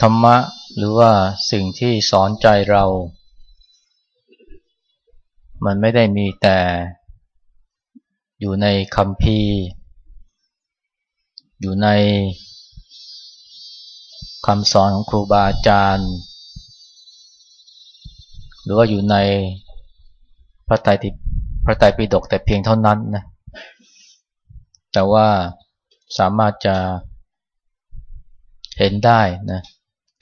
ธรรมะหรือว่าสิ่งที่สอนใจเรา มันไม่ได้มีแต่อยู่ในคำพีอยู่ในคำสอนของครูบาอาจารย์ หรือว่าอยู่ในพระไตรพระไตรปิฎกแต่เพียงเท่านั้นนะแต่ว่าสามารถจะเห็นได้นะ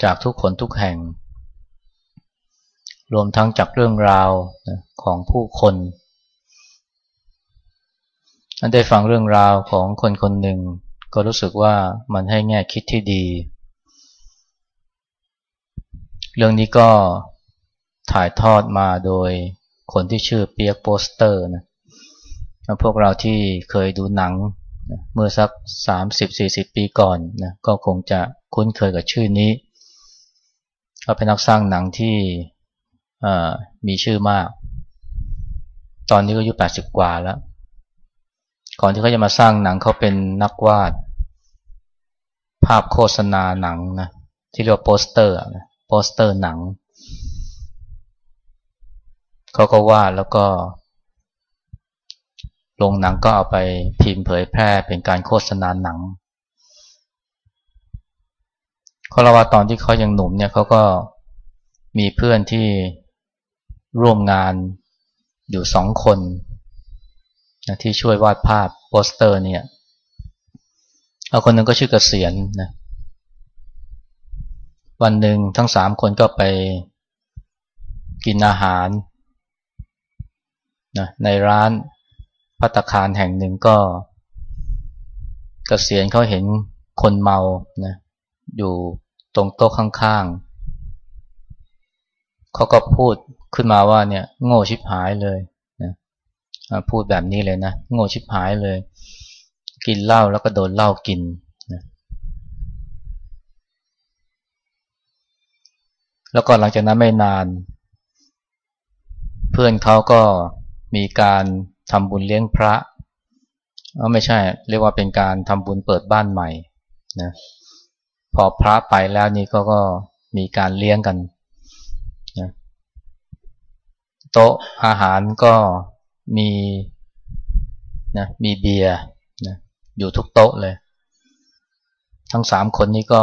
จากทุกคนทุกแห่ง รวมทั้งจากเรื่องราวของผู้คนอันได้ฟังเรื่องราวของคนคนหนึ่ง ก็รู้สึกว่ามันให้แง่คิดที่ดี เรื่องนี้ก็ถ่ายทอดมาโดยคนที่ชื่อเปียกโปสเตอร์นะพวกเราที่เคยดูหนังเมื่อสัก 30-40 ปีก่อนนะก็คงจะคุ้นเคยกับชื่อนี้ เขาเป็นนักสร้างหนังที่มีชื่อมาก ตอนนี้ก็อายุ80 กว่าแล้ว ก่อนที่เขาจะมาสร้างหนังเขาเป็นนักวาด ภาพโฆษณาหนังนะที่เรียกว่าโปสเตอร์นะโปสเตอร์หนัง เขาก็วาดแล้วก็โรงหนังก็เอาไปพิมพ์เผยแพร่เป็นการโฆษณาหนัง เขาเล่าว่าตอนที่เขายังหนุ่มเนี่ยเขาก็มีเพื่อนที่ร่วมงานอยู่สองคนนะที่ช่วยวาดภาพโปสเตอร์เนี่ยเอาคนหนึ่งก็ชื่อเกษียณนะวันหนึ่งทั้งสามคนก็ไปกินอาหารนะในร้านพัตคารแห่งหนึ่งก็กเกษียณเขาเห็นคนเมานะ อยู่ตรงโต๊ะข้างๆ เขาก็พูดขึ้นมาว่าเนี่ย โง่ชิบหายเลยนะพูดแบบนี้เลยนะ โง่ชิบหายเลย กินเหล้าแล้วก็โดนเหล้ากินนะแล้วก็หลังจากนั้นไม่นาน เพื่อนเขาก็มีการทำบุญเลี้ยงพระไม่ใช่ เรียกว่าเป็นการทำบุญเปิดบ้านใหม่นะ พอพระไปแล้วนี่ก็ก็มีการเลี้ยงกันนะโต๊ะอาหารก็มีนะมีเบียร์นะอยู่ทุกโต๊ะเลย ทั้งสามคนนี้ก็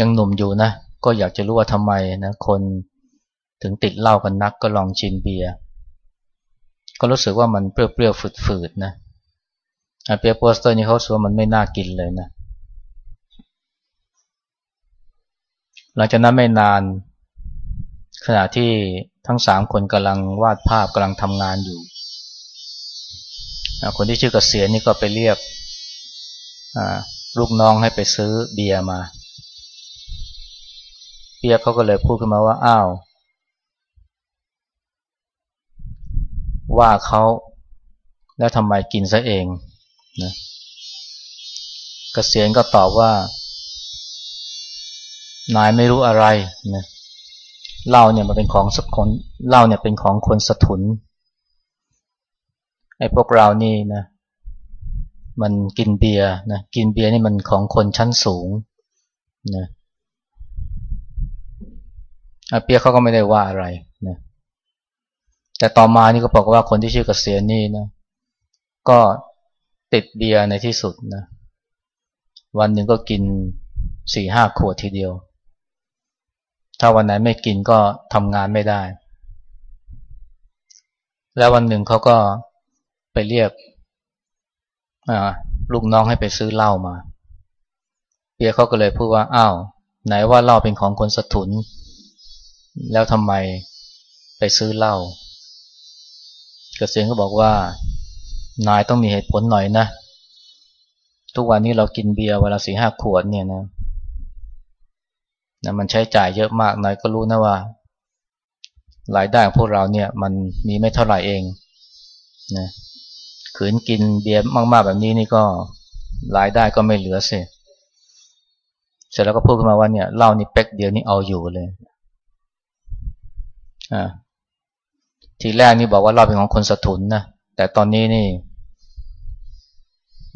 ยังหนุ่มอยู่นะ ก็อยากจะรู้ว่าทำไมนะคนถึงติดเหล้ากันนักก็ลองชิมเบียร์ก็รู้สึกว่ามันเปรี้ยวๆฝืดๆนะเปี๊ยกโปสเตอร์นี่เขาสว่ามันไม่น่ากินเลยนะ หลังจากนั้นไม่นาน ขณะที่ทั้งสามคนกำลังวาดภาพกำลังทำงานอยู่ คนที่ชื่อกเกษียณนี่ก็ไปเรียกลูกน้องให้ไปซื้อเบียร์มาเปียกเขาก็เลยพูดขึ้นมาว่า อ้าว ว่าเขาแล้วทำไมกินซะเองนะกเกษียณก็ตอบว่า นายไม่รู้อะไรนะเล่าเนี่ยมันเป็นของสักคนเล่าเนี่ยเป็นของคนสถุนไอ้พวกเรานี่นะมันกินเบียร์นะกินเบียร์นี่มันของคนชั้นสูงนะอาเปียเขาก็ไม่ได้ว่าอะไรนะแต่ต่อมานี่ก็บอกว่าคนที่ชื่อกเกษียณนี่นะก็ติดเบียร์ในที่สุดนะวันหนึ่งก็กินสี่ห้าขวดทีเดียว ถ้าวันไหนไม่กินก็ทำงานไม่ได้ แล้ววันหนึ่งเขาก็ไปเรียกลูกน้องให้ไปซื้อเหล้ามา เปียเขาก็เลยพูดว่าอ้าวไหนว่าเหล้าเป็นของคนสถุน แล้วทำไมไปซื้อเหล้าเกษียณก็บอกว่า นายต้องมีเหตุผลหน่อยนะ ทุกวันนี้เรากินเบียร์เวลาสี่ห้าขวดเนี่ยนะ นะมันใช้จ่ายเยอะมากนายก็รู้นะว่ารายได้ของพวกเราเนี่ยมันมีไม่เท่าไหร่เองนะขืนกินเบียร์มากๆแบบนี้นี่ก็รายได้ก็ไม่เหลือเสียเสร็จแล้วก็พูดขึ้นมาว่าเนี่ยเหล้านี่เป๊กเดียวนี่เอาอยู่เลยอ่าทีแรกนี่บอกว่าเราเป็นของคนสถุนนะแต่ตอนนี้นี่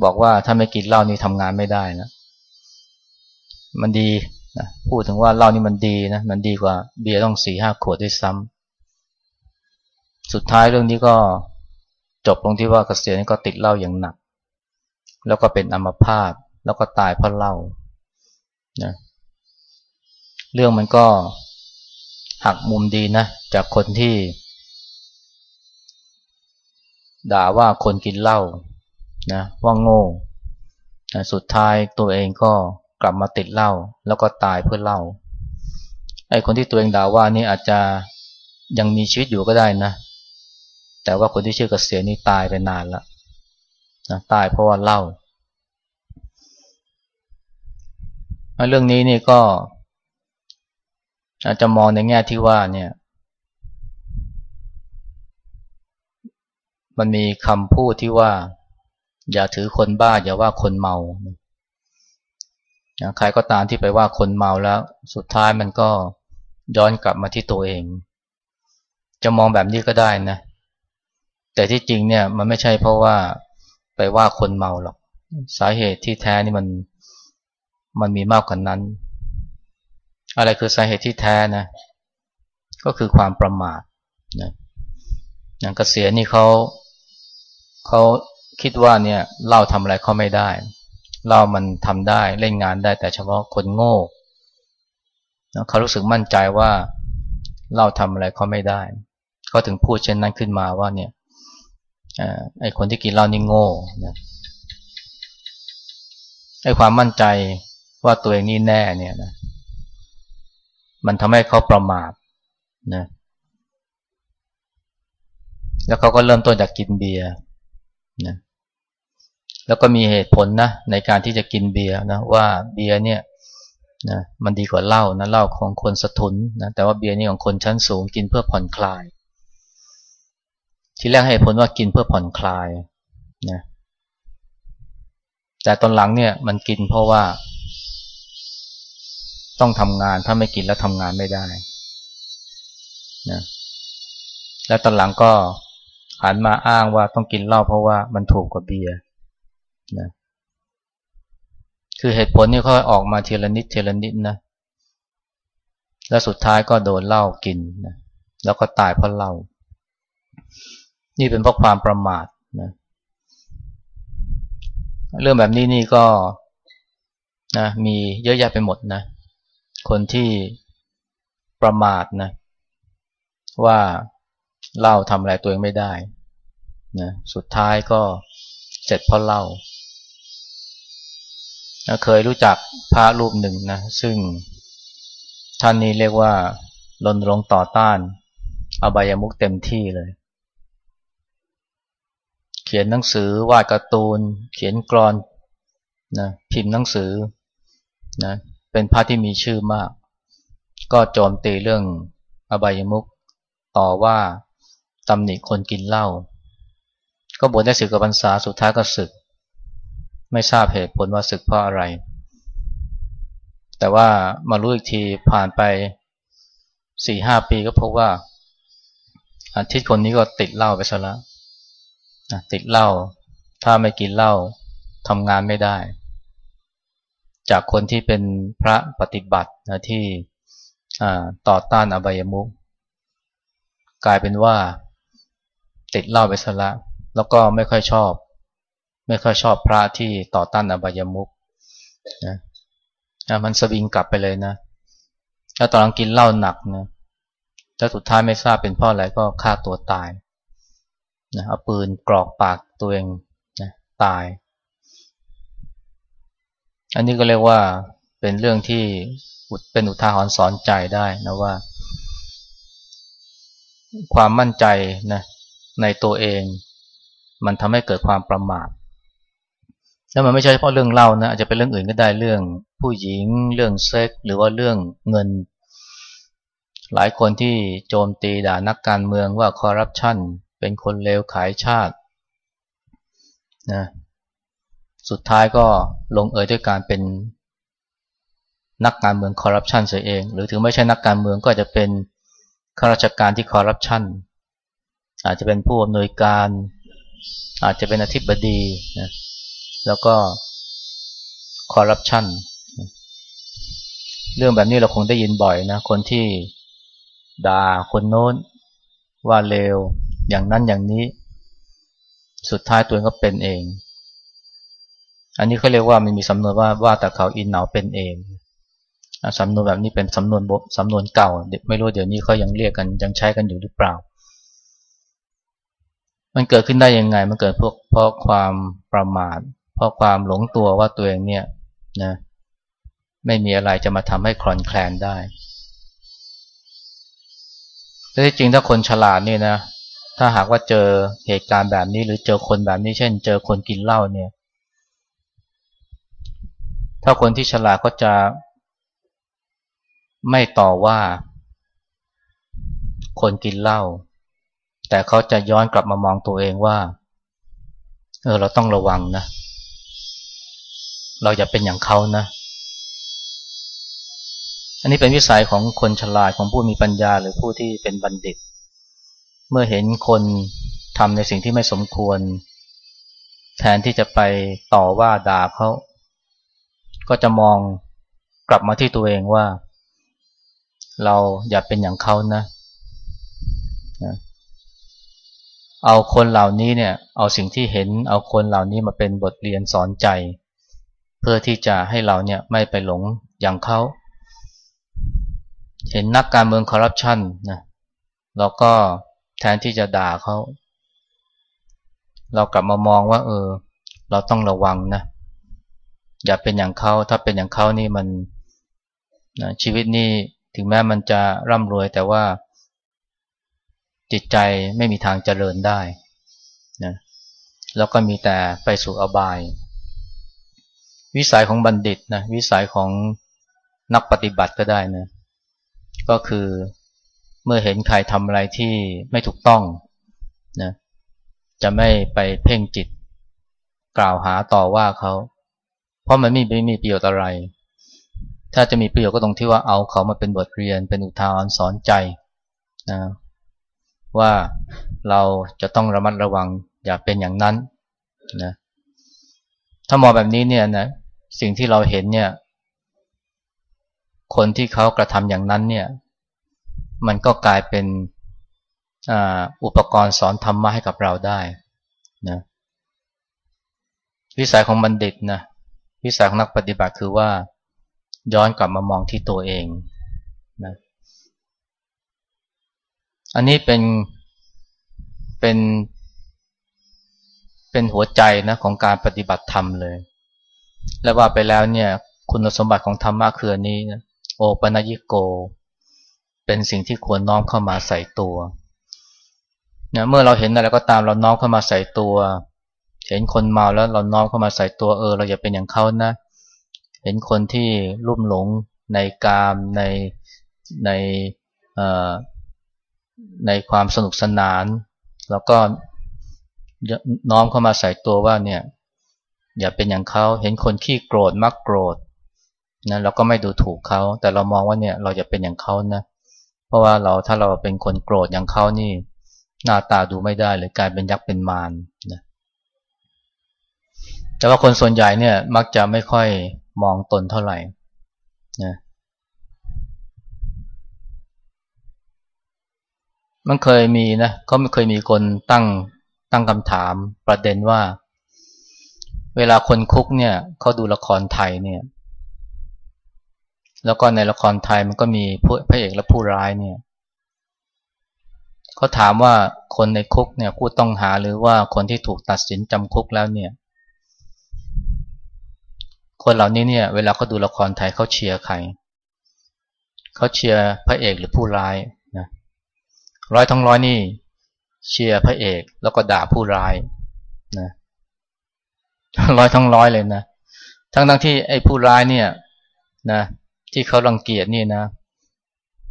บอกว่าถ้าไม่กินเหล้านี่ทำงานไม่ได้นะมันดี นะพูดถึงว่าเหล้านี่มันดีนะมันดีกว่าเบียร์ต้องสี่ห้าขวดด้วยซ้ำสุดท้ายเรื่องนี้ก็จบลงที่ว่าเกษียณก็ติดเหล้าอย่างหนัก แล้วก็เป็นอัมพาตแล้วก็ตายเพราะเหล้านะเรื่องมันก็หักมุมดีนะ จากคนที่ ด่าว่าคนกินเหล้านะว่าโง่สุดท้ายตัวเองก็ กลับมาติดเหล้าแล้วก็ตายเพื่อเหล้าไอ้คนที่ตัวเองด่าว่านี่อาจจะยังมีชีวิตอยู่ก็ได้นะ แต่ว่าคนที่ชื่อกเกษียณนี่ตายไปนานแล้วนะตายเพราะว่าเหล้าเรื่องนี้นี่ก็อาจจะมองในแง่ที่ว่าเนี่ย มันมีคำพูดที่ว่า อย่าถือคนบ้าอย่าว่าคนเมา ใครก็ตามที่ไปว่าคนเมาแล้ว สุดท้ายมันก็ย้อนกลับมาที่ตัวเอง จะมองแบบนี้ก็ได้นะ แต่ที่จริงเนี่ยมันไม่ใช่เพราะว่าไปว่าคนเมาหรอก สาเหตุที่แท้นี่มันมันมีมากกว่านนั้น อะไรคือสาเหตุที่แท้นะ ก็คือความประมาทนะอย่างเกษียณนี่เขาเขาคิดว่าเนี่ยเล่าทำอะไรเขาไม่ได้ เรามันทำได้เล่นงานได้แต่เฉพาะคนโง่เขารู้สึกมั่นใจว่าเราทำอะไรเขาไม่ได้เขาถึงพูดเช่นนั้นขึ้นมาว่าเนี่ยไอ้คนที่กินเหล้านี่โง่นะไอ้ความมั่นใจว่าตัวเองนี่แน่เนี่ยนะมันทำให้เขาประมาทนะแล้วเขาก็เริ่มต้นจากกินเบียร์นะ แล้วก็มีเหตุผลนะในการที่จะกินเบียร์นะว่าเบียร์เนี่ยนะมันดีกว่าเหล้านะเหล้าของคนสถุนนะแต่ว่าเบียร์นี่ของคนชั้นสูงกินเพื่อผ่อนคลาย ทีแรกให้ผลว่ากินเพื่อผ่อนคลายนะแต่ตอนหลังเนี่ยมันกินเพราะว่า ต้องทำงานถ้าไม่กินแล้วทำงานไม่ได้นะแล้วตอนหลังก็หันมาอ้างว่าต้องกินเหล้าเพราะว่ามันถูกกว่าเบียร์ นะคือเหตุผลนี่ค่อยออกมาทีละนิดทีละนิดนะแล้วสุดท้ายก็โดนเหล้ากินนะแล้วก็ตายเพราะเหล้านี่เป็นเพราะความประมาทนะเรื่องแบบนี้นี่ก็นะมีเยอะแยะไปหมดนะ คนที่ประมาทนะว่าเหล่าทำอะไรตัวเองไม่ได้นะสุดท้ายก็เสร็จเพราะเหล่า เคยรู้จักพระรูปหนึ่งนะซึ่งท่านนี้เรียกว่ารนรงต่อต้านอบายมุกเต็มที่เลย เขียนหนังสือวาดการ์ตูน เขียนกรอนนะพิมพ์หนังสือนะเป็นพระที่มีชื่อมาก ก็โจมตีเรื่องอบายมุกต่อว่าตำหนิคนกินเหล้าก็บวชได้สึกกับพรรษาสุดท้ายก็สึก ไม่ทราบเหตุผลว่าศึกเพราะอะไร แต่ว่ามารู้อีกทีผ่านไปสี่ห้าปีก็พบว่าอาทิตย์คนนี้ก็ติดเหล้าไปซะแล้วติดเหล้าถ้าไม่กินเหล้าทำงานไม่ได้ จากคนที่เป็นพระปฏิบัตินะที่ต่อต้านอบายมุกกลายเป็นว่า ติดเหล้าไปซะแล้วแล้วก็ไม่ค่อยชอบ ไม่ค่อยชอบพระที่ต่อต้านอบายมุกนะมันสวิงกลับไปเลยนะแล้วตอนหลังกินเหล้าหนักนะแล้วสุดท้ายไม่ทราบเป็นเพราะอะไรก็ฆ่าตัวตายนะเอาปืนกรอกปากตัวเองนะตาย อันนี้ก็เรียกว่าเป็นเรื่องที่เป็นอุทาหรณ์สอนใจได้นะว่า ความมั่นใจนะในตัวเอง มันทำให้เกิดความประมาท แล้วมันไม่ใช่เฉพาะเรื่องเล่านะอาจจะเป็นเรื่องอื่นก็ได้เรื่องผู้หญิง เรื่องเซ็กหรือว่าเรื่องเงิน หลายคนที่โจมตีด่านักการเมืองว่าคอร์รัปชันเป็นคนเลวขายชาตินะสุดท้ายก็ลงเอยด้วยการเป็นนักการเมืองคอร์รัปชันเสียเอง หรือถึงไม่ใช่นักการเมืองก็อาจจะเป็นข้าราชการที่คอร์รัปชันอาจจะเป็นผู้อำนวยการ อาจจะเป็นอธิบดีนะ แล้วก็คอร์รัปชันเรื่องแบบนี้เราคงได้ยินบ่อยนะคนที่ด่าคนโน้น ว่าเลวอย่างนั้นอย่างนี้ สุดท้ายตัวเองก็เป็นเอง อันนี้เขาเรียกว่ามันมีสำนวนว่าว่าแต่เขาอินเหนาเป็นเองสำนวนแบบนี้เป็นสำนวนสำนวนเก่า ไม่รู้เดี๋ยวนี้เขายังเรียกกันยังใช้กันอยู่หรือเปล่า มันเกิดขึ้นได้ยังไง มันเกิดพวกเพราะความประมาท เพราะความหลงตัวว่าตัวเองเนี่ยนะไม่มีอะไรจะมาทำให้คลอนแคลนได้แต่ที่จริงถ้าคนฉลาดนี่นะ ถ้าหากว่าเจอเหตุการณ์แบบนี้ หรือเจอคนแบบนี้ เช่น เจอคนกินเหล้าเนี่ย ถ้าคนที่ฉลาดก็จะไม่ต่อว่า คนกินเหล้าแต่เขาจะย้อนกลับมามองตัวเองว่า เออเราต้องระวังนะเเราอย่าเป็นอย่างเขานะ อันนี้เป็นวิสัยของคนฉลาดของผู้มีปัญญาหรือผู้ที่เป็นบัณฑิต เมื่อเห็นคนทำในสิ่งที่ไม่สมควร แทนที่จะไปต่อว่าด่าเขาก็จะมองกลับมาที่ตัวเองว่า เราอย่าเป็นอย่างเขานะ เอาคนเหล่านี้เนี่ย เอาสิ่งที่เห็น เอาคนเหล่านี้มาเป็นบทเรียนสอนใจ เพื่อที่จะให้เราเนี่ยไม่ไปหลงอย่างเขาเห็นนักการเมืองคอร์รัปชันนะเราก็แทนที่จะด่าเขาเรากลับมามองว่า เออ เราต้องระวังนะ อย่าเป็นอย่างเขาถ้าเป็นอย่างเขานี่มันนะชีวิตนี่ถึงแม้มันจะร่ำรวยแต่ว่า จิตใจไม่มีทางเจริญได้นะแล้วก็มีแต่ไปสู่อบาย วิสัยของบัณฑิตนะวิสัยของนักปฏิบัติก็ได้นะก็คือเมื่อเห็นใครทำอะไรที่ไม่ถูกต้องนะจะไม่ไปเพ่งจิต กล่าวหาต่อว่าเขา เพราะมันไม่ไม่มีประโยชน์อะไร ถ้าจะมีประโยชน์ก็ตรงที่ว่าเอาเขามาเป็นบทเรียนเป็นอุทาหรณ์สอนใจนะว่าเราจะต้องระมัดระวังอย่าเป็นอย่างนั้นนะถ้ามองแบบนี้เนี่ยนะ สิ่งที่เราเห็นเนี่ย คนที่เขากระทำอย่างนั้นเนี่ย มันก็กลายเป็นอุปกรณ์สอนธรรมะให้กับเราได้นะวิสัยของบัณฑิตนะวิสัยของนักปฏิบัติคือว่าย้อนกลับมามองที่ตัวเองนะอันนี้เป็นเป็นเป็นหัวใจนะของการปฏิบัติธรรมเลย และว่าไปแล้วเนี่ย คุณสมบัติของธรรมะคือนี้นะโอปนัญิโก เป็นสิ่งที่ควรน้อมเข้ามาใส่ตัวนะเมื่อเราเห็นอะไรก็ตามเราน้อมเข้ามาใส่ตัว เห็นคนเมาแล้วเราน้อมเข้ามาใส่ตัวเออ เราอย่าเป็นอย่างเขานะ เห็นคนที่ลุ่มหลงในกามในในในความสนุกสนาน แล้วก็น้อมเข้ามาใส่ตัวว่าเนี่ย อย่าเป็นอย่างเขาเห็นคนขี้โกรธมักโกรธนะเราก็ไม่ดูถูกเขา แต่เรามองว่าเนี่ยเราจะเป็นอย่างเขานะเพราะว่าเราถ้าเราเป็นคนโกรธอย่างเขานี่ หน้าตาดูไม่ได้หรือกลายเป็นยักษ์เป็นมารนะแต่ว่าคนส่วนใหญ่เนี่ยมักจะไม่ค่อยมองตนเท่าไหร่นะมันเคยมีนะเขาไม่เคยมีคนตั้งตั้งคำถามประเด็นว่า เวลาคนคุกเนี่ยเขาดูละครไทยเนี่ย แล้วก็ในละครไทยมันก็มีผู้พระเอกและผู้ร้ายเนี่ยเขาถามว่าคนในคุกเนี่ยผู้ต้องหาหรือว่าคนที่ถูกตัดสินจำคุกแล้วเนี่ย คนเหล่านี้เนี่ย เวลาเขาดูละครไทยเขาเชียร์ใครเขาเชียร์พระเอกหรือผู้ร้ายนะร้อยทั้งร้อยนี่เชียร์พระเอกแล้วก็ด่าผู้ร้ายนะ ร้อยทั้งร้อยเลยนะ ทั้งทั้งที่ไอ้ผู้ร้ายเนี่ยนะที่เขารังเกียจนี่นะ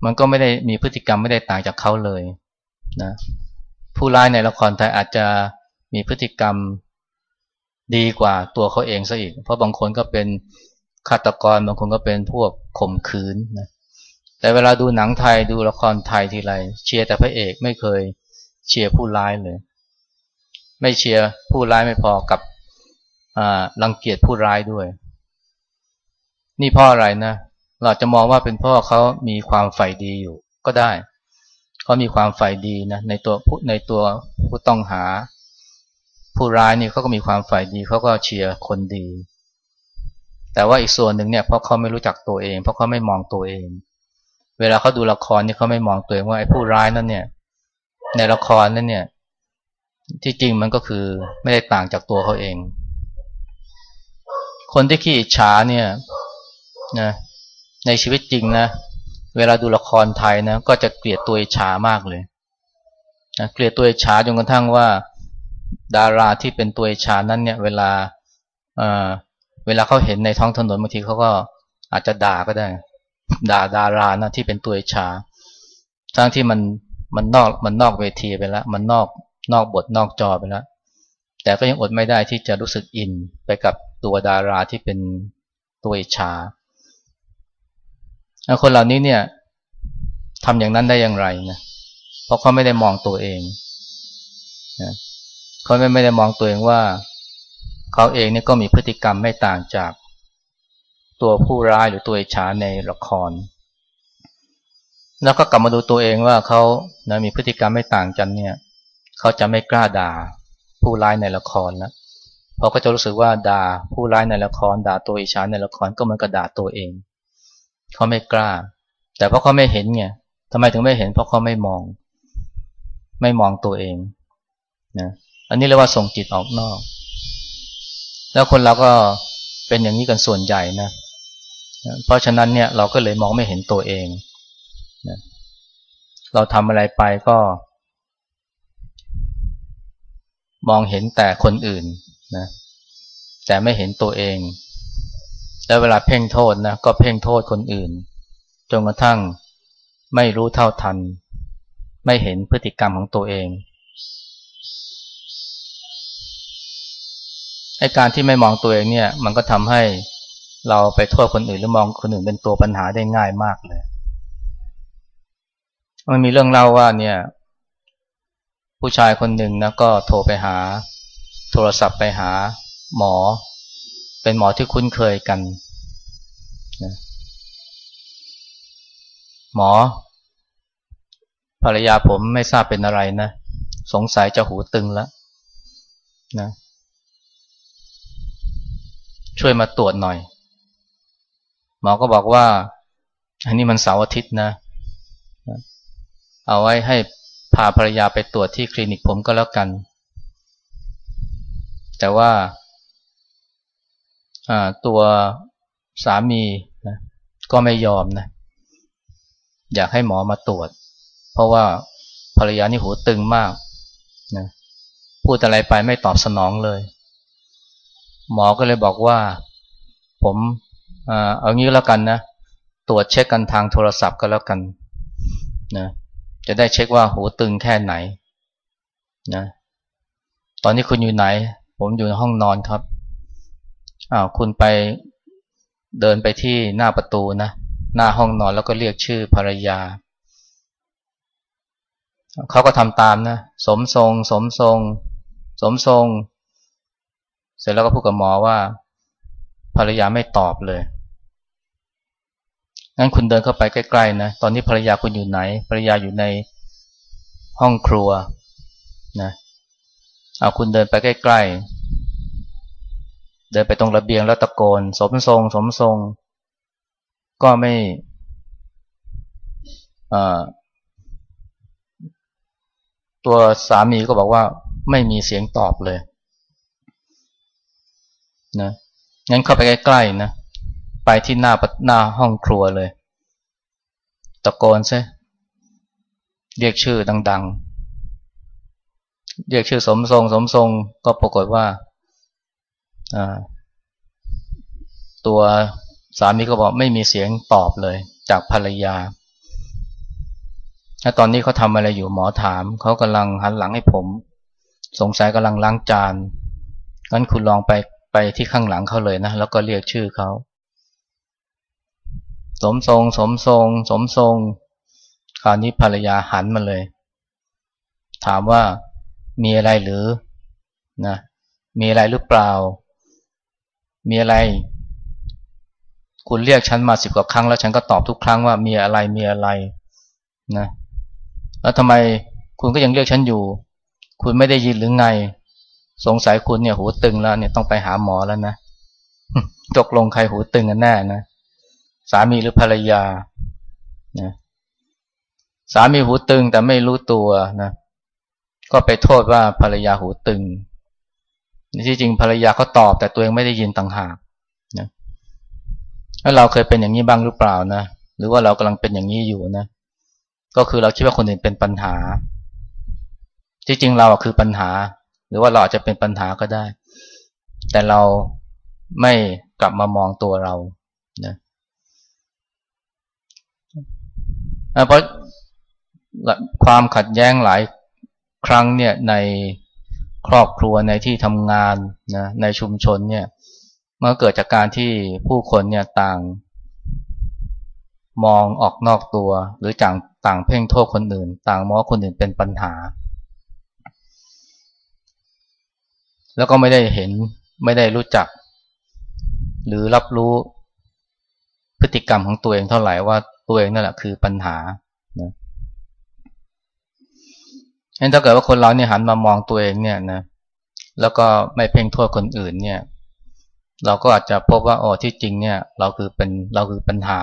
มันก็ไม่ได้มีพฤติกรรมไม่ได้ต่างจากเขาเลยนะผู้ร้ายในละครไทยอาจจะมีพฤติกรรมดีกว่าตัวเขาเองซะอีก เพราะบางคนก็เป็นฆาตกรบางคนก็เป็นพวกข่มขืนนะแต่เวลาดูหนังไทยดูละครไทยทีไรเชียร์แต่พระเอกไม่เคยเชียร์ผู้ร้ายเลย ไม่เชียร์ผู้ร้ายไม่พอกับ รังเกียจผู้ร้ายด้วย นี่เพราะอะไรนะ เราจะมองว่าเป็นพราะเขามีความใฝ่ดีอยู่ ก็ได้เขามีความใฝ่ดีนะในตัวผู้ในตัวผู้ต้องหา ผู้ร้ายนี่เขาก็มีความใฝ่ดีเขาก็เชียร์คนดี แต่ว่าอีกส่วนหนึ่งเนี่ยเพราะเขาไม่รู้จักตัวเอง เพราะเขาไม่มองตัวเอง เวลาเขาดูละครนี่เขาไม่มองตัวเองว่าไอ้ผู้ร้ายนั่นเนี่ย ในละครนั่นเนี่ย ที่จริงมันก็คือไม่ได้ต่างจากตัวเขาเอง คนที่ขี้อิจฉาเนี่ยนะในชีวิตจริงนะ เวลาดูละครไทยนะ ก็จะเกลียดตัวอิจฉามากเลยนะเกลียดตัวอิจฉาจนกระทั่งว่า ดาราที่เป็นตัวอิจฉานั้นเนี่ย เวลาเอ่อเวลาเขาเห็นในท้องถนนบางทีเขาก็อาจจะด่าก็ได้ ด่าดารานะที่เป็นตัวอิจฉาทั้งที่มันมันนอกมันนอกเวทีไปแล้ว มันนอกนอกบทนอกจอไปแล้วแต่ก็ยังอดไม่ได้ที่จะรู้สึกอินไปกับ ตัวดาราที่เป็นตัวอิจฉาคนเหล่านี้เนี่ยทำอย่างนั้นได้อย่างไรนะเพราะเขาไม่ได้มองตัวเองนะเขาไม่ได้มองตัวเองว่า เขาเองเนี่ยก็มีพฤติกรรมไม่ต่างจากตัวผู้ร้ายหรือตัวอิจฉาในละคร แล้วก็กลับมาดูตัวเองว่าเขานะมีพฤติกรรมไม่ต่างกันเนี่ย เขาจะไม่กล้าด่าผู้ร้ายในละครแล้ว เพราะก็จะรู้สึกว่าด่าผู้ร้ายในละครด่าตัวอิจฉาในละครก็เหมือนกับด่าตัวเองเขาไม่กล้า แต่เพราะเขาไม่เห็นไงทำไมถึงไม่เห็น เพราะเขาไม่มอง ไม่มองตัวเองนะอันนี้เรียกว่าส่งจิตออกนอก แล้วคนเราก็เป็นอย่างนี้กันส่วนใหญ่นะเพราะฉะนั้นเนี่ยเราก็เลยมองไม่เห็นตัวเองนะเราทำอะไรไปก็ มองเห็นแต่คนอื่น นะแต่ไม่เห็นตัวเอง แล้วเวลาเพ่งโทษนะก็เพ่งโทษคนอื่น จนกระทั่งไม่รู้เท่าทัน ไม่เห็นพฤติกรรมของตัวเองไอการที่ไม่มองตัวเองเนี่ยมันก็ทำให้เราไปโทษคนอื่นหรือมองคนอื่นเป็นตัวปัญหาได้ง่ายมากเลย มันมีเรื่องเล่าว่าเนี่ย ผู้ชายคนหนึ่งนะก็โทรไปหา ทรศัพท์ไปหาหมอ เป็นหมอที่คุ้นเคยกันนะหมอ ภรรยาผมไม่ทราบเป็นอะไรนะ สงสัยจะหูตึงแล้วนะช่วยมาตรวจหน่อย หมอก็บอกว่า อันนี้มันเสาร์อาทิตย์นะ เอาไว้ให้พาภรรยาไปตรวจที่คลินิกผมก็แล้วกัน แต่ว่าตัวสามีนะก็ไม่ยอมนะอยากให้หมอมาตรวจ เพราะว่าภรรยานี่หูตึงมากนะพูดอะไรไปไม่ตอบสนองเลย หมอก็เลยบอกว่า ผมเอางี้แล้วกันนะตรวจเช็คกันทางโทรศัพท์ก็แล้วกันนะจะได้เช็คว่าหูตึงแค่ไหนนะตอนนี้คุณอยู่ไหน ผมอยู่ในห้องนอนครับอ้าวคุณไปเดินไปที่หน้าประตูนะ หน้าห้องนอนแล้วก็เรียกชื่อภรรยา เขาก็ทำตามนะ สมทรง สมทรง สมทรง เสร็จแล้วก็พูดกับหมอว่า ภรรยาไม่ตอบเลยงั้นคุณเดินเข้าไปใกล้ๆนะ ตอนนี้ภรรยาคุณอยู่ไหน ภรรยาอยู่ในห้องครัวนะ เอาคุณเดินไปใกล้ๆ เดินไปตรงระเบียงแล้วตะโกน สมทรงสมทรง ก็ไม่ตัวสามีก็บอกว่าไม่มีเสียงตอบเลยนะงั้นเข้าไปใกล้ๆนะ ไปที่หน้าหน้าห้องครัวเลย ตะโกนซะเรียกชื่อดัง ๆ เรียกชื่อสมทรง สมทรงก็ปรากฏว่าตัวสามีก็บอกไม่มีเสียงตอบเลย จากภรรยาถ้าตอนนี้เขาทำอะไรอยู่หมอถาม เขากำลังหันหลังให้ผม สงสัยกำลังล้างจานงั้นคุณลองไปไปที่ข้างหลังเขาเลยนะ แล้วก็เรียกชื่อเขา สมทรง สมทรง สมทรง คราวนี้ภรรยาหันมาเลย ถามว่า มีอะไรหรือนะมีอะไรหรือเปล่า มีอะไร คุณเรียกฉันมาสิบกว่าครั้ง แล้วฉันก็ตอบทุกครั้งว่ามีอะไรมีอะไรนะแล้วทำไมคุณก็ยังเรียกฉันอยู่ คุณไม่ได้ยินหรือไง สงสัยคุณเนี่ยหูตึงแล้วเนี่ยต้องไปหาหมอแล้วนะตกลงใครหูตึงกันแน่นะสามีหรือภรรยานะสามีหูตึงแต่ไม่รู้ตัวนะ ก็ไปโทษว่าภรรยาหูตึงที่จริงภรรยาเขาตอบ แต่ตัวเองไม่ได้ยินต่างหากนะแล้วเราเคยเป็นอย่างนี้บ้างหรือเปล่านะหรือว่าเรากำลังเป็นอย่างนี้อยู่นะ ก็คือเราคิดว่าคนอื่นเป็นปัญหา ที่จริงเราคือปัญหา หรือว่าเราอาจจะเป็นปัญหาก็ได้ แต่เราไม่กลับมามองตัวเรานะเพราะความขัดแย้งหลาย ครั้งเนี่ยในครอบครัวในที่ทำงานนะในชุมชนเนี่ยมันเกิดจากการที่ผู้คนเนี่ยต่างมองออกนอกตัว หรือต่างต่างเพ่งโทษคนอื่น ต่างมองคนอื่นเป็นปัญหา แล้วก็ไม่ได้เห็นไม่ได้รู้จัก หรือรับรู้พฤติกรรมของตัวเองเท่าไหร่ว่าตัวเองนั่นแหละคือปัญหานะ งั้นถ้าเกิดว่าคนเราเนี่ยหันมามองตัวเองเนี่ยนะ แล้วก็ไม่เพ่งโทษคนอื่นเนี่ย เราก็อาจจะพบว่าอ๋อที่จริงเนี่ย เราคือเป็นเราคือปัญหา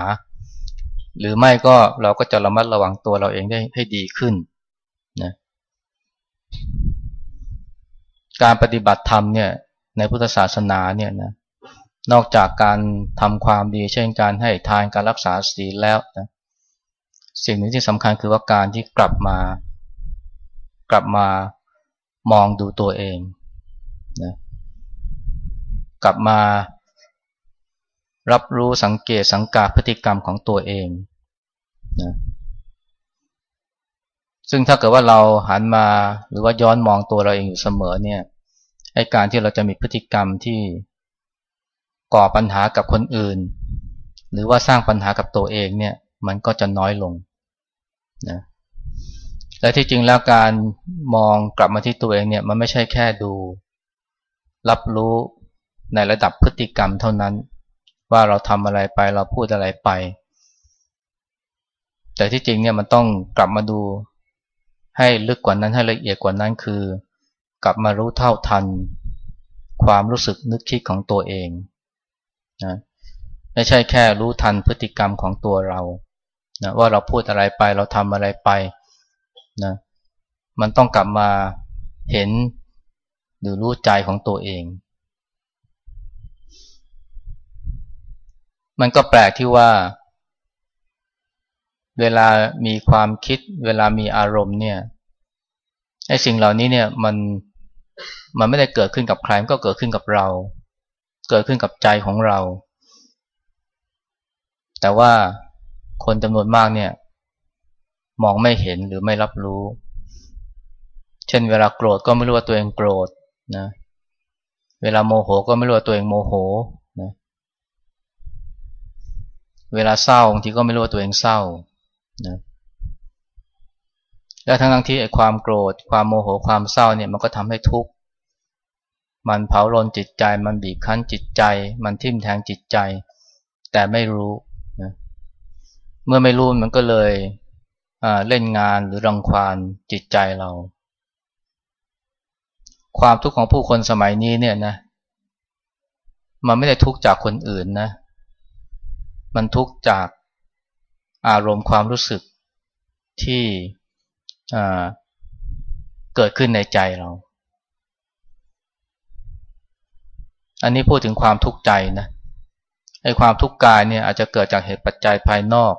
หรือไม่ก็เราก็จะระมัดระวังตัวเราเองได้ให้ดีขึ้นนะการปฏิบัติธรรมเนี่ย ในพุทธศาสนาเนี่ยนะนอกจากการทำความดีเช่นการให้ทานการรักษาศีลแล้วนะสิ่งหนึ่งที่สำคัญคือว่าการที่กลับมา กลับมามองดูตัวเองนะกลับมารับรู้สังเกตสังกาพฤติกรรมของตัวเองนะซึ่งถ้าเกิดว่าเราหันมาหรือว่าย้อนมองตัวเราเองอยู่เสมอเนี่ยไอการที่เราจะมีพฤติกรรมที่ก่อปัญหากับคนอื่น หรือว่าสร้างปัญหากับตัวเองเนี่ย มันก็จะน้อยลงนะ แต่ที่จริงแล้วการมองกลับมาที่ตัวเองเนี่ยมันไม่ใช่แค่ดู รับรู้ในระดับพฤติกรรมเท่านั้น ว่าเราทำอะไรไปเราพูดอะไรไป แต่ที่จริงเนี่ยมันต้องกลับมาดูให้ลึกกว่านั้นให้ละเอียดกว่านั้นคือ กลับมารู้เท่าทัน ความรู้สึกนึกคิดของตัวเองนะไม่ใช่แค่รู้ทันพฤติกรรมของตัวเรานะว่าเราพูดอะไรไปเราทำอะไรไป นะมันต้องกลับมาเห็นหรือรู้ใจของตัวเอง มันก็แปลกที่ว่า เวลามีความคิด เวลามีอารมณ์เนี่ยไอ้สิ่งเหล่านี้เนี่ยมันมันไม่ได้เกิดขึ้นกับใครมันก็เกิดขึ้นกับเรา เกิดขึ้นกับใจของเรา แต่ว่าคนจำนวนมากเนี่ย มองไม่เห็นหรือไม่รับรู้ เช่นเวลาโกรธก็ไม่รู้ว่าตัวเองโกรธนะ เวลาโมโหก็ไม่รู้ว่าตัวเองโมโหนะ เวลาเศร้าบางทีก็ไม่รู้ว่าตัวเองเศร้านะและทั้งทั้งที่ไอ้ความโกรธ ความโมโหความเศร้าเนี่ยมันก็ทำให้ทุกข์ มันเผาลนจิตใจ มันบีบคั้นจิตใจ มันทิ่มแทงจิตใจ แต่ไม่รู้นะเมื่อไม่รู้มันก็เลย เล่นงานหรือรังควานจิตใจเรา ความทุกข์ของผู้คนสมัยนี้เนี่ยนะ มันไม่ได้ทุกข์จากคนอื่นนะ มันทุกข์จากอารมณ์ความรู้สึกที่เกิดขึ้นในใจเรา อันนี้พูดถึงความทุกข์ใจนะ ไอ้ความทุกข์กายเนี่ยอาจจะเกิดจากเหตุปัจจัยภายนอก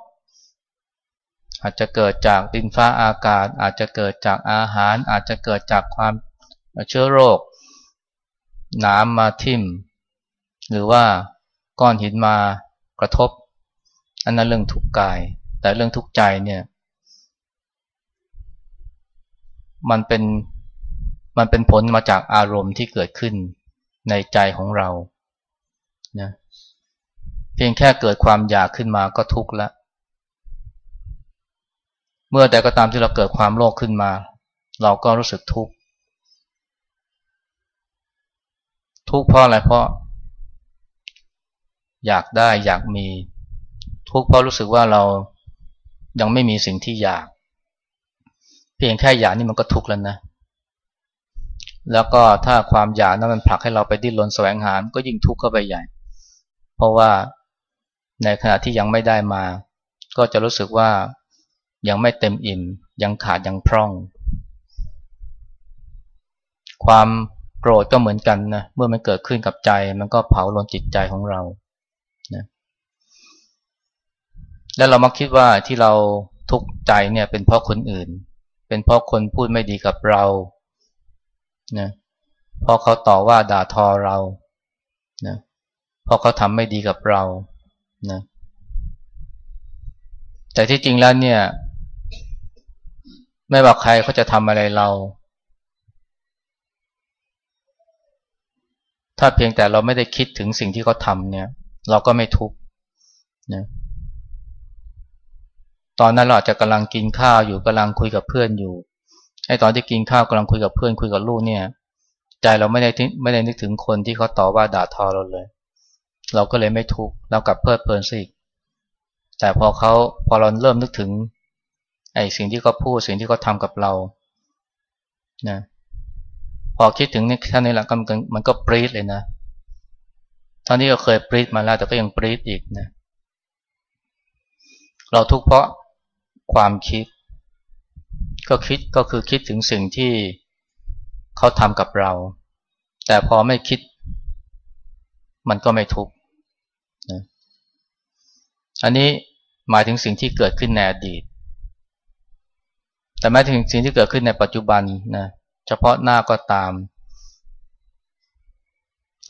อาจจะเกิดจากดินฟ้าอากาศ อาจจะเกิดจากอาหาร อาจจะเกิดจากความเชื้อโรคน้ำมาทิ่ม หรือว่าก้อนหินมากระทบ อันนั้นเรื่องทุกข์กาย แต่เรื่องทุกข์ใจเนี่ย มันเป็นมันเป็นผลมาจากอารมณ์ที่เกิดขึ้นในใจของเรานะเพียงแค่เกิดความอยากขึ้นมาก็ทุกข์ล้ว เมื่อแต่ก็ตามที่เราเกิดความโลภขึ้นมา เราก็รู้สึกทุกข์ทุกข์เพราะอะไรเพราะ อยากได้อยากมี ทุกข์เพราะรู้สึกว่าเรายังไม่มีสิ่งที่อยาก เพียงแค่อยากนี่มันก็ทุกข์แล้วนะ แล้วก็ถ้าความอยากนั้นมันผลักให้เราไปดิ้นรนแสวงหา ก็ยิ่งทุกข์เข้าไปใหญ่ เพราะว่าในขณะที่ยังไม่ได้มา ก็จะรู้สึกว่า ยังไม่เต็มอิ่ม ยังขาดยังพร่อง ความโกรธก็เหมือนกันนะเมื่อมันเกิดขึ้นกับใจ มันก็เผาลนจิตใจของเรานะแล้วเรามักคิดว่าที่เราทุกข์ใจเนี่ยเป็นเพราะคนอื่น เป็นเพราะคนพูดไม่ดีกับเรานะเพราะเขาต่อว่าด่าทอเรานะเพราะเขาทำไม่ดีกับเรานะแต่ที่จริงแล้วเนี่ย ไม่ว่าใครเขาจะทำอะไรเรา ถ้าเพียงแต่เราไม่ได้คิดถึงสิ่งที่เขาทำเนี่ย เราก็ไม่ทุกข์นะตอนนั้นเราอาจจะกำลังกินข้าวอยู่กำลังคุยกับเพื่อนอยู่ไอ้ตอนที่กินข้าวกำลังคุยกับเพื่อนคุยกับลูกเนี่ย ใจเราไม่ได้ไม่ได้นึกถึงคนที่เขาต่อว่าด่าทอเราเลย เราก็เลยไม่ทุกข์เรากลับเพลิดเพลินสิแต่พอเขาพอเราเริ่มนึกถึง ไอ้สิ่งที่เขาพูดสิ่งที่เขาทากับเรานะพอคิดถึงนี่ท่านนี้แหละก็มันก็ปรี๊ดเลยนะท่านนี้ก็เคยปรี๊ดมาแล้วแต่ก็ยังปรี๊ดอีกนะเราทุกข์เพราะความคิด ก็คิดก็คือคิดถึงสิ่งที่เขาทำกับเรา แต่พอไม่คิด มันก็ไม่ทุกข์นะอันนี้หมายถึงสิ่งที่เกิดขึ้นในอดีต แต่หมายถึงสิ่งที่เกิดขึ้นในปัจจุบันนะเฉพาะหน้าก็ตาม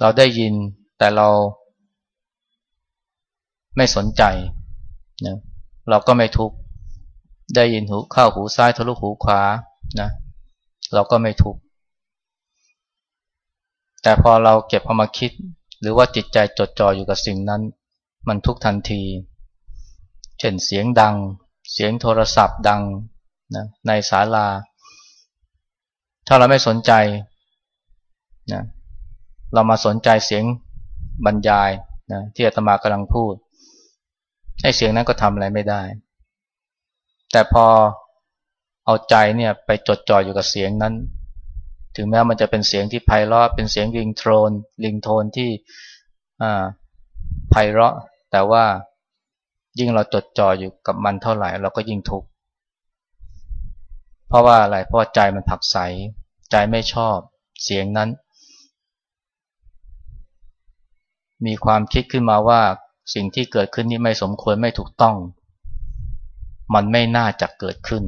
เราได้ยินแต่เราไม่สนใจนะเราก็ไม่ทุกข์ได้ยินหูเข้าหูซ้ายทะลุหูขวานะเราก็ไม่ทุกข์แต่พอเราเก็บเอามาคิด หรือว่าจิตใจจดจ่ออยู่กับสิ่งนั้น มันทุกทันที เช่นเสียงดัง เสียงโทรศัพท์ดัง นะในศาลา ถ้าเราไม่สนใจนะเรามาสนใจเสียงบรรยายนะที่อาตมากำลังพูดไอ้เสียงนั้นก็ทำอะไรไม่ได้ แต่พอเอาใจเนี่ยไปจดจ่ออยู่กับเสียงนั้น ถึงแม้มันจะเป็นเสียงที่ไพเราะเป็นเสียงริงโทนริงโทนที่ไพเราะ แต่ว่ายิ่งเราจดจ่ออยู่กับมันเท่าไหร่ เราก็ยิ่งทุกข์ เพราะว่าอะไรเพราะใจมันผักใส ใจไม่ชอบเสียงนั้น มีความคิดขึ้นมาว่าสิ่งที่เกิดขึ้นนี้ไม่สมควรไม่ถูกต้อง มันไม่น่าจะเกิดขึ้น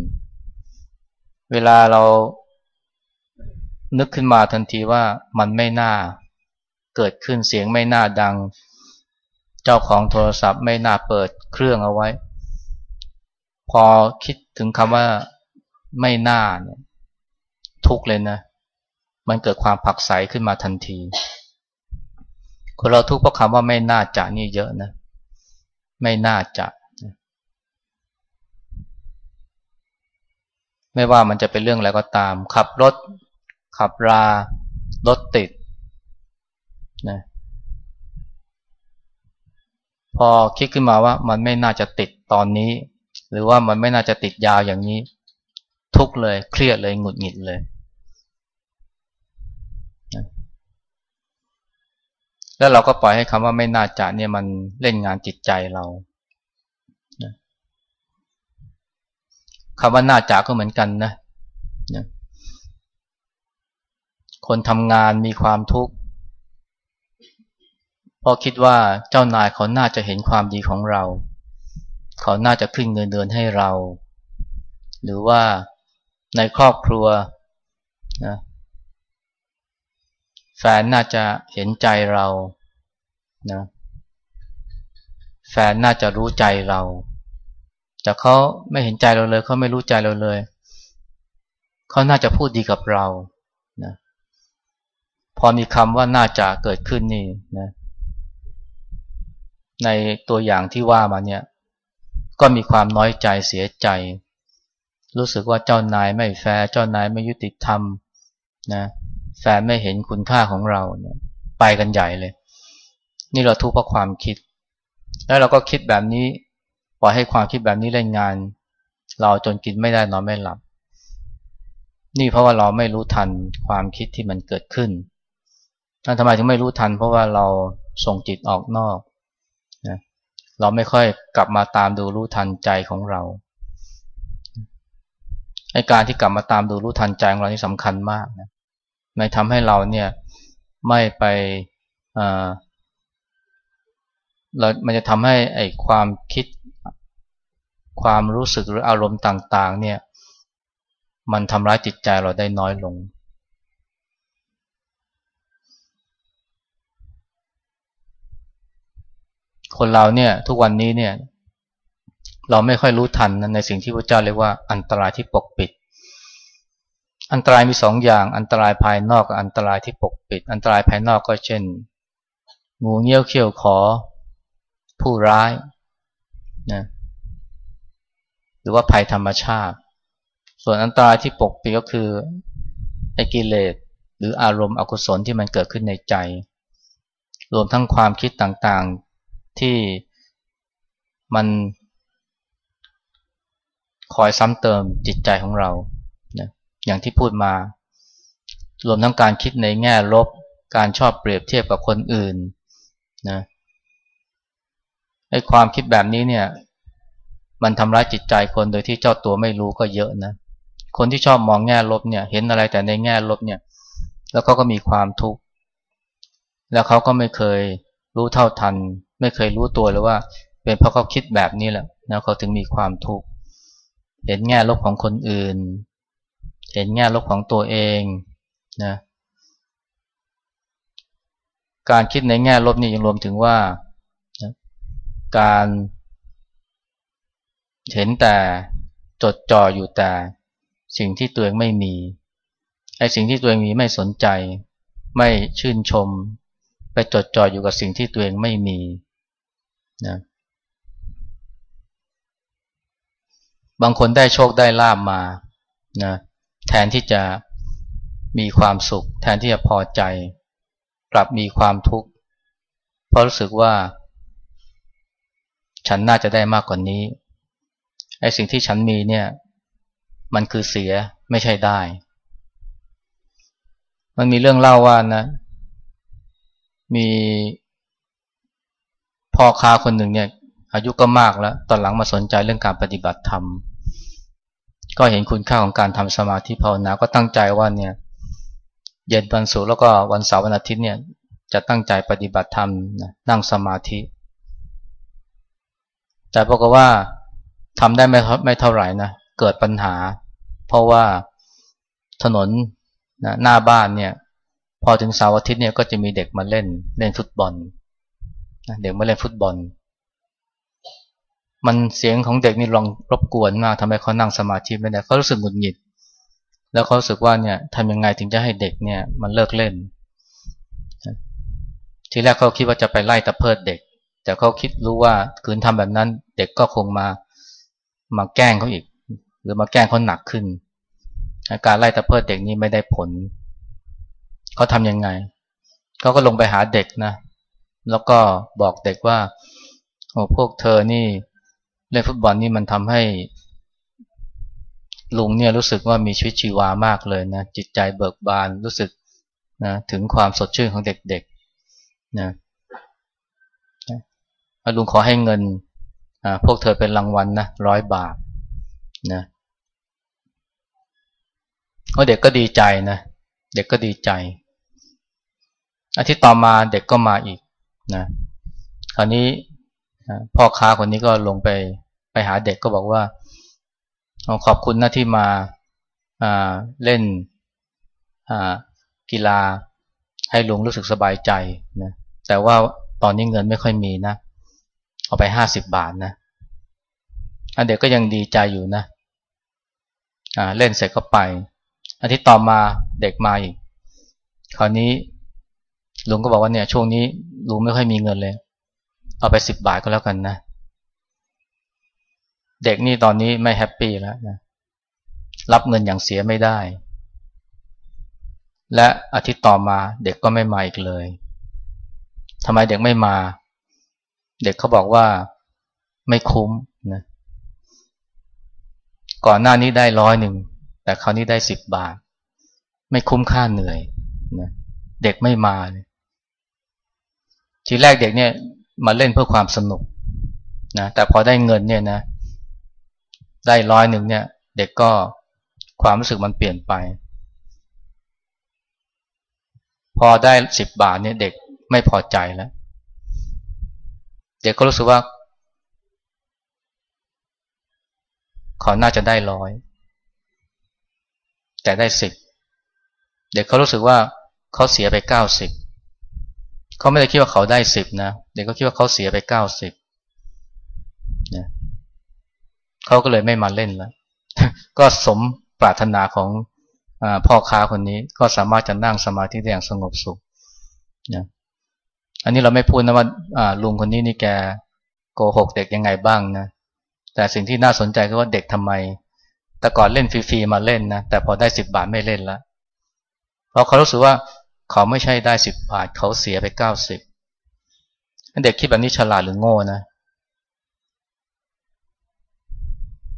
เวลาเรานึกขึ้นมาทันทีว่ามันไม่น่าเกิดขึ้นเสียงไม่น่าดัง เจ้าของโทรศัพท์ไม่น่าเปิดเครื่องเอาไว้ พอคิดถึงคำว่า ไม่น่าเนี่ยทุกเลยนะ มันเกิดความผักใสขึ้นมาทันที คนเราทุกข์เพราะคำว่าไม่น่าจะนี่เยอะนะ ไม่น่าจะ ไม่ว่ามันจะเป็นเรื่องอะไรก็ตาม ขับรถ ขับรารถติดนะพอคิดขึ้นมาว่ามันไม่น่าจะติดตอนนี้ หรือว่ามันไม่น่าจะติดยาวอย่างนี้ ทุกเลย เครียดเลยหงุดหงิดเลย แล้วเราก็ปล่อยให้คำว่าไม่น่าจะเนี่ยมันเล่นงานจิตใจเราคำว่าน่าจะก็เหมือนกันนะคนทำงานมีความทุกข์พราะคิดว่าเจ้านายเขาน่าจะเห็นความดีของเรา เขาน่าจะขึ้นเงินเดือนให้เรา หรือว่า ในครอบครัวนะแฟนน่าจะเห็นใจเรานะแฟนน่าจะรู้ใจเรา แต่เขาไม่เห็นใจเราเลย เขาไม่รู้ใจเราเลย เขาน่าจะพูดดีกับเรานะพอมีคำว่าน่าจะเกิดขึ้นนี่นะในตัวอย่างที่ว่ามาเนี่ย ก็มีความน้อยใจเสียใจ รู้สึกว่าเจ้านายไม่แฟร์เจ้านายไม่ยุติธรรมนะแฟนไม่เห็นคุณค่าของเราเนี่ยไปกันใหญ่เลย นี่เราทุกข์เพราะความคิด แล้วเราก็คิดแบบนี้ปล่อยให้ความคิดแบบนี้เล่นงาน เราจนกินไม่ได้นอนไม่หลับ นี่เพราะว่าเราไม่รู้ทันความคิดที่มันเกิดขึ้นทำไมถึงไม่รู้ทัน เพราะว่าเราส่งจิตออกนอกนะเราไม่ค่อยกลับมาตามดูรู้ทันใจของเรา ไอการที่กลับมาตามดูรู้ทันใจของเรานี่สำคัญมากนะไม่ทำให้เราเนี่ยไม่ไปเรามันจะทำให้ไอความคิดความรู้สึกหรืออารมณ์ต่างๆ เนี่ย มันทำร้ายจิตใจเราได้น้อยลง คนเราเนี่ยทุกวันนี้เนี่ย เราไม่ค่อยรู้ทันในสิ่งที่พระเจ้าเรียกว่าอันตรายที่ปกปิด อันตรายมีสองอย่าง อันตรายภายนอกกับอันตรายที่ปกปิด อันตรายภายนอกก็เช่น งูเงี้ยวเขี้ยวขอ ผู้ร้ายนะหรือว่าภัยธรรมชาติ ส่วนอันตรายที่ปกปิดก็คือไอ้กิเลสหรืออารมณ์อกุศลที่มันเกิดขึ้นในใจ รวมทั้งความคิดต่างๆที่มัน คอยซ้ำเติมจิตใจของเรานะอย่างที่พูดมา รวมทั้งการคิดในแง่ลบ การชอบเปรียบเทียบกับคนอื่นนะไอ้ความคิดแบบนี้เนี่ย มันทำร้ายจิตใจคนโดยที่เจ้าตัวไม่รู้ก็เยอะนะ คนที่ชอบมองแง่ลบเนี่ย เห็นอะไรแต่ในแง่ลบเนี่ย แล้วเขาก็มีความทุกข์ แล้วเขาก็ไม่เคยรู้เท่าทัน ไม่เคยรู้ตัวเลยว่า เป็นเพราะเขาคิดแบบนี้แหละนะเขาถึงมีความทุกข์ เห็นแง่ลบของคนอื่น เห็นแง่ลบของตัวเองนะการคิดในแง่ลบนี่ยังรวมถึงว่าการเห็นแต่จดจ่ออยู่แต่สิ่งที่ตัวเองไม่มีไอ้สิ่งที่ตัวเองมีไม่สนใจ ไม่ชื่นชม ไปจดจ่ออยู่กับสิ่งที่ตัวเองไม่มีนะ บางคนได้โชคได้ลาบมานะแทนที่จะมีความสุข แทนที่จะพอใจ กลับมีความทุกข์เพราะรู้สึกว่า ฉันน่าจะได้มากกว่านี้ไอ้สิ่งที่ฉันมีเนี่ย มันคือเสียไม่ใช่ได้ มันมีเรื่องเล่าว่านะ มีพ่อค้าคนหนึ่งเนี่ย อายุก็มากแล้ว ตอนหลังมาสนใจเรื่องการปฏิบัติธรรม ก็เห็นคุณค่าของการทำสมาธิภาวนา ก็ตั้งใจว่าเนี่ย เย็นวันศุกร์แล้วก็วันเสาร์วันอาทิตย์เนี่ย จะตั้งใจปฏิบัติธรรมนั่งสมาธิ แต่บอกว่าทำได้ไม่ไม่เท่าไหร่นะ เกิดปัญหา เพราะว่าถนนนะหน้าบ้านเนี่ย พอถึงเสาร์อาทิตย์เนี่ยก็จะมีเด็กมาเล่นเล่นฟุตบอลนะเด็กมาเล่นฟุตบอล มันเสียงของเด็กนี่ลองรบกวนมากทำให้เขานั่งสมาธิไม่ได้เขารู้สึกหงุดหงิด แล้วเขารู้สึกว่าเนี่ยทำยังไงถึงจะให้เด็กเนี่ยมันเลิกเล่น ทีแรกเขาคิดว่าจะไปไล่ตะเพิดเด็ก แต่เขาคิดรู้ว่าคืนทำแบบนั้น เด็กก็คงมามาแกล้งเขาอีก หรือมาแกล้งเขาหนักขึ้น การไล่ตะเพิดเด็กนี้ไม่ได้ผลเขาทำยังไงเขาก็ลงไปหาเด็กนะ แล้วก็บอกเด็กว่าโอ้พวกเธอนี่ เล่นฟุตบอลนี่มันทำให้ลุงเนี่ยรู้สึกว่ามีชีวิตชีวามากเลยนะจิตใจเบิกบานรู้สึกนะถึงความสดชื่นของเด็กๆนะลุงขอให้เงินพวกเธอเป็นรางวัลนนะร้อยบาทนะเด็กก็ดีใจนะเด็กก็ดีใจ อาทิตย์ต่อมาเด็กก็มาอีกนะคราวนี้ พ่อค้าคนนี้ก็ลงไปไปหาเด็กก็บอกว่าขอบคุณนะที่มาเล่นกีฬาให้ลุงรู้สึกสบายใจนะแต่ว่าตอนนี้เงินไม่ค่อยมีนะ เอาไปห้าสิบบาทนะอันเด็กก็ยังดีใจอยู่นะเล่นเสร็จก็ไปอาทิตย์ต่อมาเด็กมาอีก คราวนี้ลุงก็บอกว่าเนี่ย ช่วงนี้ลุงไม่ค่อยมีเงินเลย เอาไปสิบบาทก็แล้วกันนะ เด็กนี่ตอนนี้ไม่แฮปปี้แล้วนะรับเงินอย่างเสียไม่ได้ และอาทิตย์ต่อมาเด็กก็ไม่มาอีกเลยทำไมเด็กไม่มา เด็กเขาบอกว่าไม่คุ้มนะก่อนหน้านี้ได้ร้อยหนึ่งแต่คราวนี้ได้สิบบาท ไม่คุ้มค่าเหนื่อยนะเด็กไม่มาทีแรกเด็กเนี่ย มาเล่นเพื่อความสนุกนะแต่พอได้เงินเนี่ยนะ ได้ร้อยหนึ่งเนี่ย เด็กก็ความรู้สึกมันเปลี่ยนไป พอได้สิบบาทเนี่ยเด็กไม่พอใจแล้ว เด็กก็รู้สึกว่าเขาน่าจะได้ร้อยแต่ได้สิบเด็กเขารู้สึกว่าเขาเสียไปเก้าสิบเขาไม่ได้คิดว่าเขาได้สิบนะเด็กก็คิดว่าเขาเสียไปเก้าสิบนะเขาก็เลยไม่มาเล่นแล้ว ก็สมปรารถนาของอพ่อค้าคนนี้ก็สามารถจะนั่งสมาธิได้อย่างสงบสุขนะอันนี้เราไม่พูดนะว่าลุงคนนี้นี่แกโกหกเด็กยังไงบ้างนะแต่สิ่งที่น่าสนใจคือว่าเด็กทำไม แต่ก่อนเล่นฟรีๆมาเล่นนะแต่พอได้สิบบาทไม่เล่นล้วเพราะเขารู้สึกว่าเขาไม่ใช่ได้สิบบาท เขาเสียไปเก้าสิบ เด็กคิดแบบนี้ฉลาดหรือโง่นะ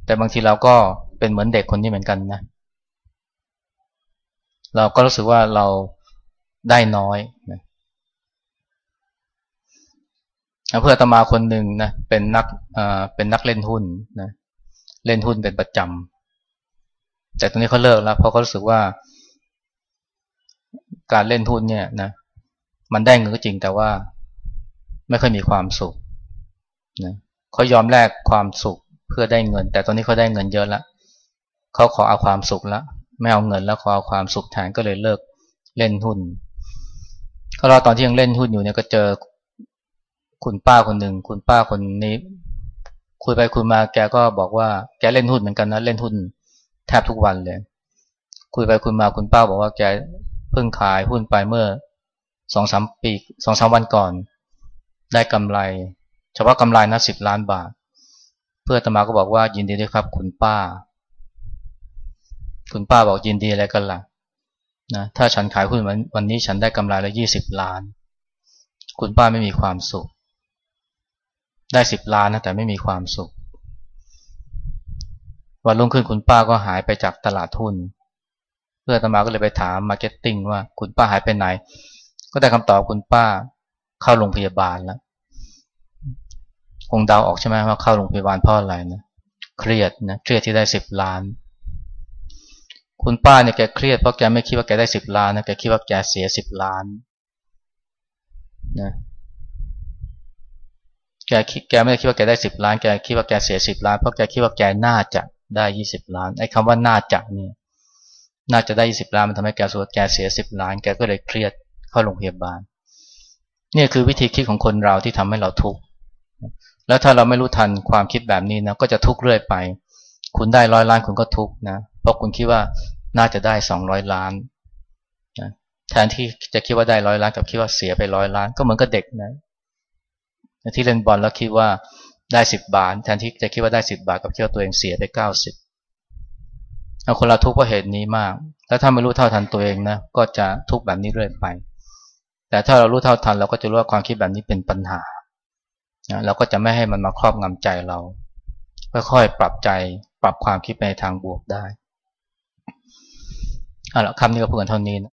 แต่บางทีเราก็เป็นเหมือนเด็กคนนี้เหมือนกันนะ เราก็รู้สึกว่าเราได้น้อยนะเพื่อตมาคนหนึ่งนะเป็นนักเป็นนักเล่นหุ้นนะเล่นหุ้นเป็นประจำแต่ตอนนี้เขาเลิกแล้วเพราะเขารู้สึกว่า การเล่นหุ้นเนี่ยนะมันได้เงินก็จริงแต่ว่า ไม่ค่อยมีความสุขนะเขายอมแลกความสุขเพื่อได้เงิน แต่ตอนนี้เขาได้เงินเยอะแล้วเขาขอเอาความสุขล้วไม่เอาเงินแล้วขอเอาความสุขแทนก็เลยเลิกเล่นหุ้นก็รอตอนที่ยังเล่นหุ้นอยู่เนี่ยก็เจอคุณป้าคนหนึ่งคุณป้าคนนี้ คุยไปคุยมาแกก็บอกว่าแกเล่นหุ้นเหมือนกันนะเล่นหุ้นแทบทุกวันเลย คุยไปคุยมาคุณป้าบอกว่าแกเพิ่งขายหุ้นไปเมื่อสองสามปีสองสามวันก่อน ได้กำไร เฉพาะกำไรนะสิบล้านบาท เพื่อตมาก็บอกว่ายินดีด้วยครับ คุณป้า คุณป้าบอกยินดีอะไรกันล่ะนะถ้าฉันขายหุ้นวันวันนี้ฉันได้กำไรละยี่สิบล้าน คุณป้าไม่มีความสุข ได้สิบล้านนะแต่ไม่มีความสุข วันรุ่งขึ้นคุณป้าก็หายไปจากตลาดทุนเพื่อนอาตมาก็เลยไปถาม marketing ว่าคุณป้าหายไปไหน ก็ได้คำตอบคุณป้า เข้าโรงพยาบาลแล้วคงเดาออกใช่ไหมว่าเข้าโรงพยาบาลเพราะอะไรนะเครียดนะเครียดที่ได้สิบล้าน คุณป้าเนี่ยแกเครียดเพราะแกไม่คิดว่าแกได้สิบล้านนะแกคิดว่าแกเสียสิบล้านนะแกคิดแกไม่ได้คิดว่าแกได้สิบล้านแกคิดว่าแกเสียสิบล้านเพราะแกคิดว่าแกน่าจะได้ยี่สิบล้านไอ้คำว่าน่าจะเนี่ยน่าจะได้ยี่สิบล้านมันทำให้แกสวดแกเสียสิบล้าน แกก็เลยเครียดเข้าโรงพยาบาล นี่คือวิธีคิดของคนเราที่ทำให้เราทุกข์แล้วถ้าเราไม่รู้ทันความคิดแบบนี้นะก็จะทุกข์เรื่อยไป คุณได้ร้อยล้านคุณก็ทุกข์นะเพราะคุณคิดว่าน่าจะได้สองร้อยล้านนะแทนที่จะคิดว่าได้ร้อยล้านกับคิดว่าเสียไปร้อยล้าน ก็เหมือนกับเด็กนะที่เล่นบอลแล้วคิดว่าได้สิบบาท แทนที่จะคิดว่าได้สิบบาทกับคิดว่าตัวเองเสียไปเก้าสิบเอาคนเราทุกข์เพราะเหตุนี้มาก แล้วถ้าไม่รู้เท่าทันตัวเองนะก็จะทุกข์แบบนี้เรื่อยไป แต่ถ้าเรารู้เท่าทันเราก็จะรู้ว่าความคิดแบบนี้เป็นปัญหาเราก็จะไม่ให้มันมาครอบงำใจเรา ค่อยๆปรับใจปรับความคิดไปในทางบวกได้เอาละคำนี้ก็พูดกันเท่านี้นะ